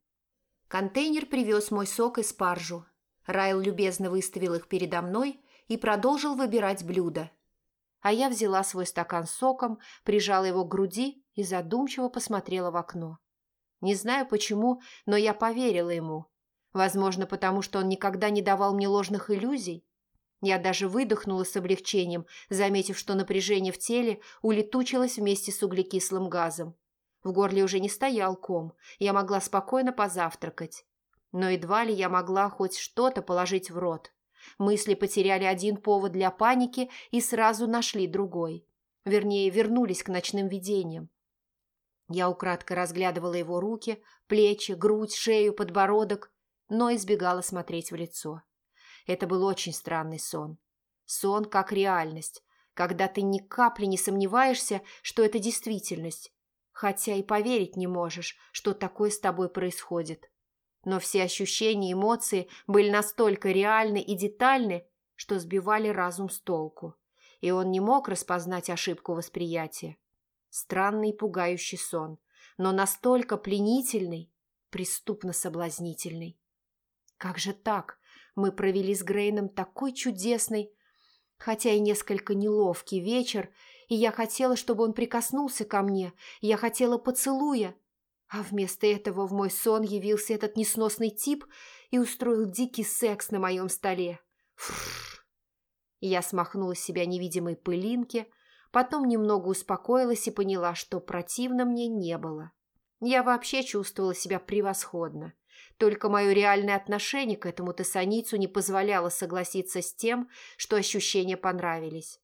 Контейнер привез мой сок и спаржу. Райл любезно выставил их передо мной и продолжил выбирать блюда. А я взяла свой стакан с соком, прижала его к груди и задумчиво посмотрела в окно. Не знаю почему, но я поверила ему. Возможно, потому что он никогда не давал мне ложных иллюзий. Я даже выдохнула с облегчением, заметив, что напряжение в теле улетучилось вместе с углекислым газом. В горле уже не стоял ком, я могла спокойно позавтракать. Но едва ли я могла хоть что-то положить в рот. Мысли потеряли один повод для паники и сразу нашли другой. Вернее, вернулись к ночным видениям. Я украдкой разглядывала его руки, плечи, грудь, шею, подбородок, но избегала смотреть в лицо. Это был очень странный сон. Сон как реальность, когда ты ни капли не сомневаешься, что это действительность, хотя и поверить не можешь, что такое с тобой происходит. Но все ощущения и эмоции были настолько реальны и детальны, что сбивали разум с толку, и он не мог распознать ошибку восприятия. Странный пугающий сон, но настолько пленительный, преступно соблазнительный. Как же так? Мы провели с Грейном такой чудесный, хотя и несколько неловкий вечер, и я хотела, чтобы он прикоснулся ко мне, я хотела поцелуя. А вместо этого в мой сон явился этот несносный тип и устроил дикий секс на моем столе. Фрррр. Я смахнула с себя невидимой пылинки, потом немного успокоилась и поняла, что противно мне не было. Я вообще чувствовала себя превосходно. Только мое реальное отношение к этому тессаницу не позволяло согласиться с тем, что ощущения понравились.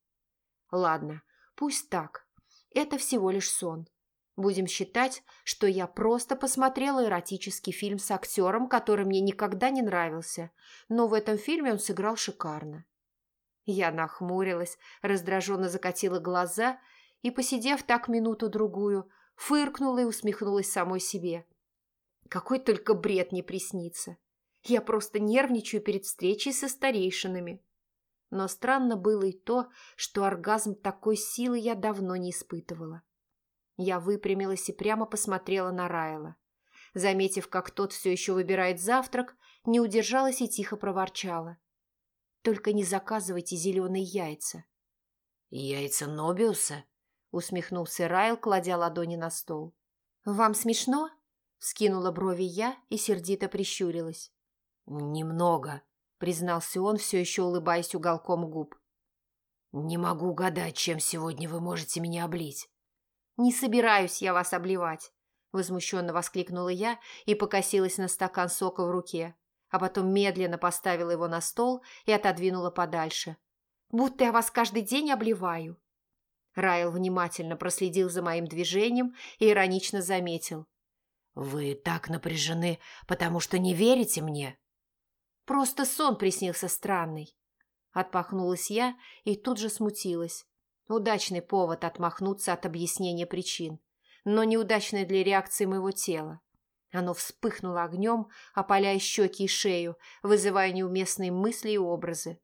Ладно, Пусть так. Это всего лишь сон. Будем считать, что я просто посмотрела эротический фильм с актером, который мне никогда не нравился, но в этом фильме он сыграл шикарно. Я нахмурилась, раздраженно закатила глаза и, посидев так минуту-другую, фыркнула и усмехнулась самой себе. Какой только бред не приснится. Я просто нервничаю перед встречей со старейшинами. Но странно было и то, что оргазм такой силы я давно не испытывала. Я выпрямилась и прямо посмотрела на Райла. Заметив, как тот все еще выбирает завтрак, не удержалась и тихо проворчала. «Только не заказывайте зеленые яйца». «Яйца Нобиуса?» — усмехнулся Райл, кладя ладони на стол. «Вам смешно?» — вскинула брови я и сердито прищурилась. «Немного», – признался он, все еще улыбаясь уголком губ. «Не могу угадать, чем сегодня вы можете меня облить». «Не собираюсь я вас обливать», – возмущенно воскликнула я и покосилась на стакан сока в руке, а потом медленно поставила его на стол и отодвинула подальше. «Будто я вас каждый день обливаю». Райл внимательно проследил за моим движением и иронично заметил. «Вы так напряжены, потому что не верите мне?» Просто сон приснился странный. Отпахнулась я и тут же смутилась. Удачный повод отмахнуться от объяснения причин, но неудачный для реакции моего тела. Оно вспыхнуло огнем, опаляя щеки и шею, вызывая неуместные мысли и образы.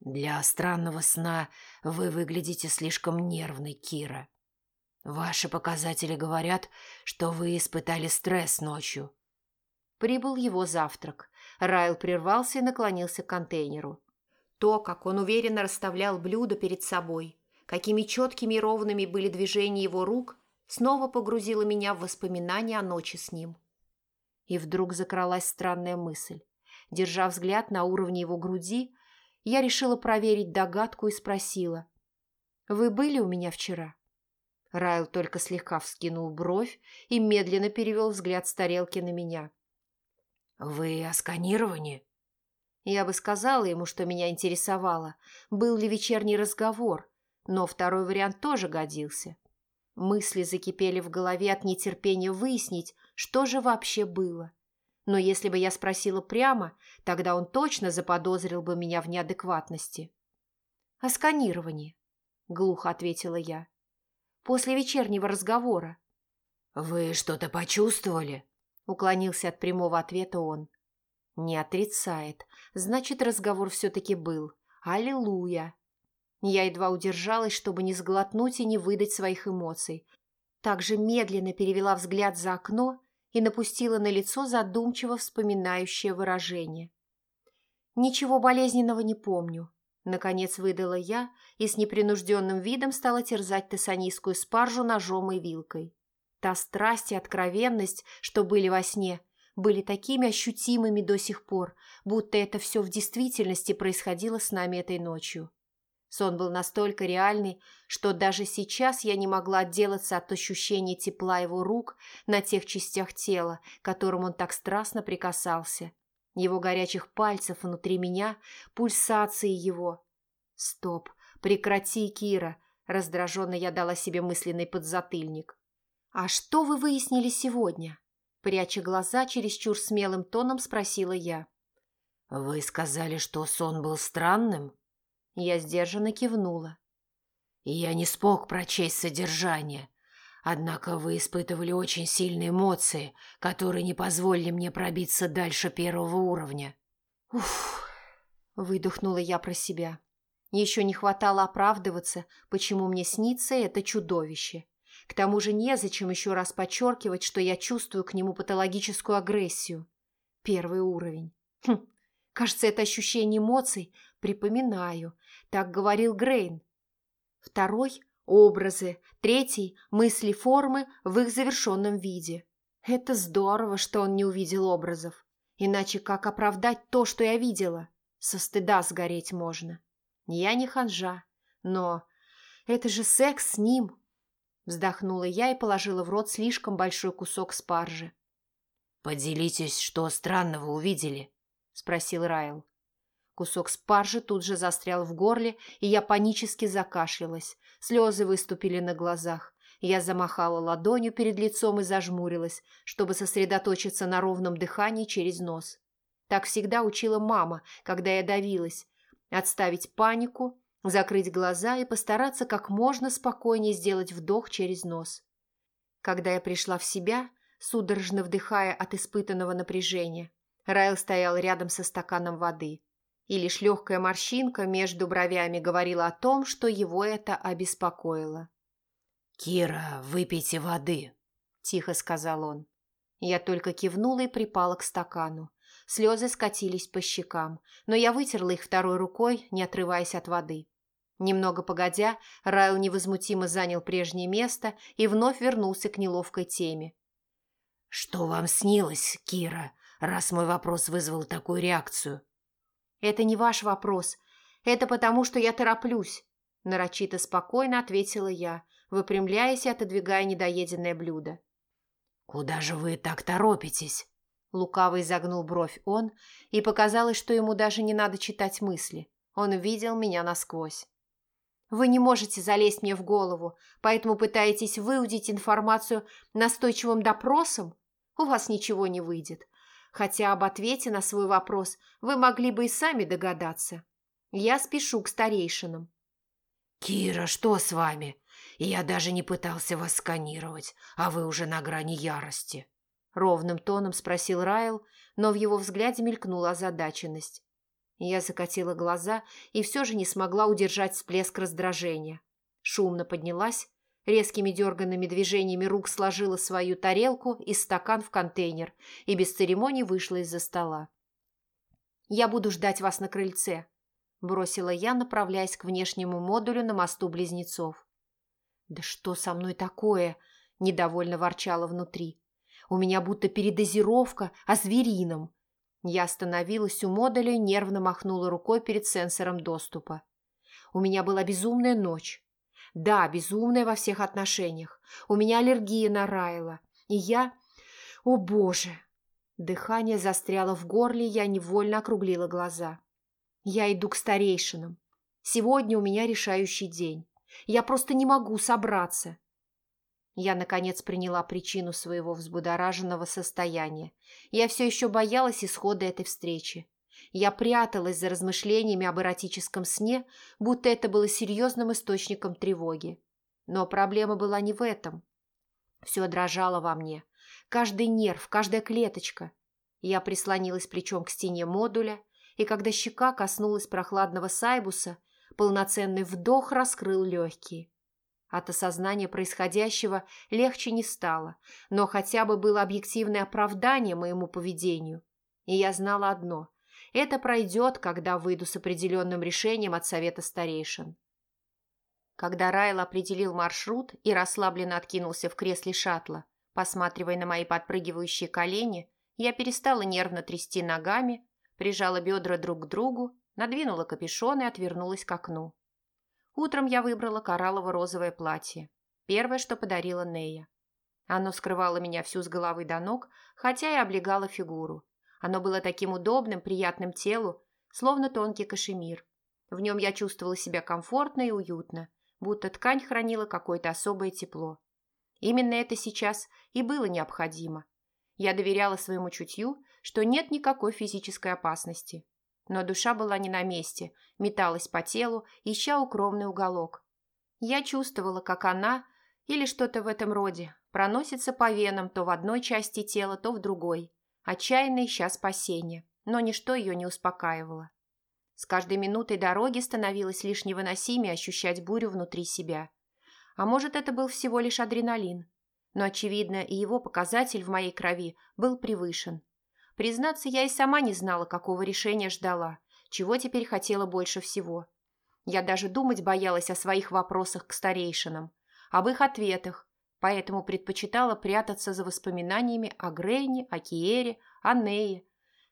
«Для странного сна вы выглядите слишком нервной, Кира. Ваши показатели говорят, что вы испытали стресс ночью». Прибыл его завтрак. Райл прервался и наклонился к контейнеру. То, как он уверенно расставлял блюда перед собой, какими четкими и ровными были движения его рук, снова погрузило меня в воспоминания о ночи с ним. И вдруг закралась странная мысль. Держа взгляд на уровне его груди, я решила проверить догадку и спросила. «Вы были у меня вчера?» Райл только слегка вскинул бровь и медленно перевел взгляд с тарелки на меня. «Вы о сканировании?» Я бы сказала ему, что меня интересовало, был ли вечерний разговор, но второй вариант тоже годился. Мысли закипели в голове от нетерпения выяснить, что же вообще было. Но если бы я спросила прямо, тогда он точно заподозрил бы меня в неадекватности. «О сканировании», — глухо ответила я. «После вечернего разговора». «Вы что-то почувствовали?» — уклонился от прямого ответа он. «Не отрицает. Значит, разговор все-таки был. Аллилуйя!» Я едва удержалась, чтобы не сглотнуть и не выдать своих эмоций. Также медленно перевела взгляд за окно и напустила на лицо задумчиво вспоминающее выражение. «Ничего болезненного не помню», — наконец выдала я и с непринужденным видом стала терзать тессанийскую спаржу ножом и вилкой. Та страсть и откровенность, что были во сне, были такими ощутимыми до сих пор, будто это все в действительности происходило с нами этой ночью. Сон был настолько реальный, что даже сейчас я не могла отделаться от ощущения тепла его рук на тех частях тела, к которым он так страстно прикасался. Его горячих пальцев внутри меня, пульсации его. «Стоп! Прекрати, Кира!» Раздраженно я дала себе мысленный подзатыльник. «А что вы выяснили сегодня?» Пряча глаза, чересчур смелым тоном спросила я. «Вы сказали, что сон был странным?» Я сдержанно кивнула. «Я не смог прочесть содержание, однако вы испытывали очень сильные эмоции, которые не позволили мне пробиться дальше первого уровня». «Уф!» – выдохнула я про себя. Еще не хватало оправдываться, почему мне снится это чудовище. К тому же незачем еще раз подчеркивать, что я чувствую к нему патологическую агрессию. Первый уровень. Хм, кажется, это ощущение эмоций Припоминаю, так говорил Грейн. Второй – образы, третий – мысли формы в их завершенном виде. Это здорово, что он не увидел образов. Иначе как оправдать то, что я видела? Со стыда сгореть можно. Я не ханжа, но это же секс с ним. Вздохнула я и положила в рот слишком большой кусок спаржи. «Поделитесь, что странного увидели?» – спросил Райл. Кусок спаржи тут же застрял в горле, и я панически закашлялась. Слезы выступили на глазах. Я замахала ладонью перед лицом и зажмурилась, чтобы сосредоточиться на ровном дыхании через нос. Так всегда учила мама, когда я давилась. Отставить панику, закрыть глаза и постараться как можно спокойнее сделать вдох через нос. Когда я пришла в себя, судорожно вдыхая от испытанного напряжения, Райл стоял рядом со стаканом воды и лишь легкая морщинка между бровями говорила о том, что его это обеспокоило. «Кира, выпейте воды», – тихо сказал он. Я только кивнула и припала к стакану. Слезы скатились по щекам, но я вытерла их второй рукой, не отрываясь от воды. Немного погодя, Райл невозмутимо занял прежнее место и вновь вернулся к неловкой теме. «Что вам снилось, Кира, раз мой вопрос вызвал такую реакцию?» «Это не ваш вопрос. Это потому, что я тороплюсь», – нарочито спокойно ответила я, выпрямляясь и отодвигая недоеденное блюдо. «Куда же вы так торопитесь?» Лукаво изогнул бровь он, и показалось, что ему даже не надо читать мысли. Он видел меня насквозь. «Вы не можете залезть мне в голову, поэтому пытаетесь выудить информацию настойчивым допросом? У вас ничего не выйдет хотя об ответе на свой вопрос вы могли бы и сами догадаться. Я спешу к старейшинам». «Кира, что с вами? Я даже не пытался вас сканировать, а вы уже на грани ярости». Ровным тоном спросил Райл, но в его взгляде мелькнула озадаченность. Я закатила глаза и все же не смогла удержать всплеск раздражения. Шумно поднялась Резкими дерганными движениями рук сложила свою тарелку и стакан в контейнер и без церемоний вышла из-за стола. «Я буду ждать вас на крыльце», – бросила я, направляясь к внешнему модулю на мосту близнецов. «Да что со мной такое?» – недовольно ворчала внутри. «У меня будто передозировка, а зверином». Я остановилась у модуля и нервно махнула рукой перед сенсором доступа. У меня была безумная ночь. Да, безумная во всех отношениях. У меня аллергия на Райла. И я... О, боже! Дыхание застряло в горле, я невольно округлила глаза. Я иду к старейшинам. Сегодня у меня решающий день. Я просто не могу собраться. Я, наконец, приняла причину своего взбудораженного состояния. Я все еще боялась исхода этой встречи. Я пряталась за размышлениями об эротическом сне, будто это было серьезным источником тревоги. Но проблема была не в этом. Все дрожало во мне. Каждый нерв, каждая клеточка. Я прислонилась плечом к стене модуля, и когда щека коснулась прохладного сайбуса, полноценный вдох раскрыл легкие. От осознания происходящего легче не стало, но хотя бы было объективное оправдание моему поведению. И я знала одно – это пройдет, когда выйду с определенным решением от совета старейшин. Когда Райл определил маршрут и расслабленно откинулся в кресле шаттла, посматривая на мои подпрыгивающие колени, я перестала нервно трясти ногами, прижала бедра друг к другу, надвинула капюшон и отвернулась к окну. Утром я выбрала кораллово-розовое платье. Первое, что подарила Нея. Оно скрывало меня всю с головы до ног, хотя и облегало фигуру. Оно было таким удобным, приятным телу, словно тонкий кашемир. В нем я чувствовала себя комфортно и уютно, будто ткань хранила какое-то особое тепло. Именно это сейчас и было необходимо. Я доверяла своему чутью, что нет никакой физической опасности. Но душа была не на месте, металась по телу, ища укромный уголок. Я чувствовала, как она, или что-то в этом роде, проносится по венам то в одной части тела, то в другой, отчаянно ища спасения, но ничто ее не успокаивало. С каждой минутой дороги становилось лишь невыносимее ощущать бурю внутри себя. А может, это был всего лишь адреналин. Но, очевидно, и его показатель в моей крови был превышен. Признаться, я и сама не знала, какого решения ждала, чего теперь хотела больше всего. Я даже думать боялась о своих вопросах к старейшинам, об их ответах, поэтому предпочитала прятаться за воспоминаниями о Грейне, о Киере, о Нее,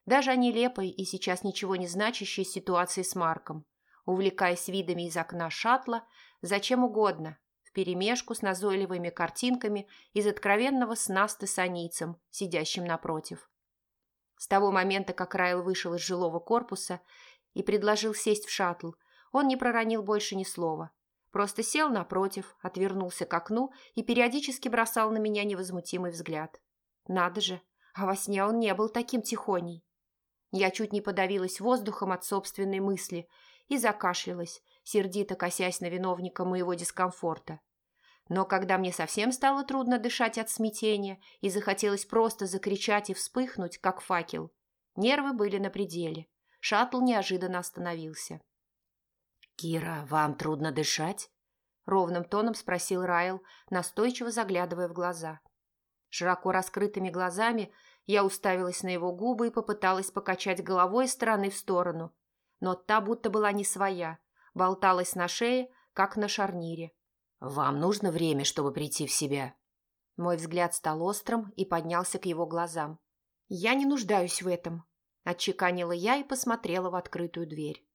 даже о нелепой и сейчас ничего не значащей ситуации с Марком, увлекаясь видами из окна шаттла, зачем угодно, вперемешку с назойливыми картинками из откровенного сна с тессанийцем, сидящим напротив. С того момента, как Райл вышел из жилого корпуса и предложил сесть в шаттл, он не проронил больше ни слова. Просто сел напротив, отвернулся к окну и периодически бросал на меня невозмутимый взгляд. Надо же, а во сне он не был таким тихоней. Я чуть не подавилась воздухом от собственной мысли и закашлялась, сердито косясь на виновника моего дискомфорта. Но когда мне совсем стало трудно дышать от смятения и захотелось просто закричать и вспыхнуть, как факел, нервы были на пределе. Шаттл неожиданно остановился. «Кира, вам трудно дышать?» — ровным тоном спросил Райл, настойчиво заглядывая в глаза. Широко раскрытыми глазами я уставилась на его губы и попыталась покачать головой из стороны в сторону. Но та будто была не своя, болталась на шее, как на шарнире. «Вам нужно время, чтобы прийти в себя?» Мой взгляд стал острым и поднялся к его глазам. «Я не нуждаюсь в этом», – отчеканила я и посмотрела в открытую дверь.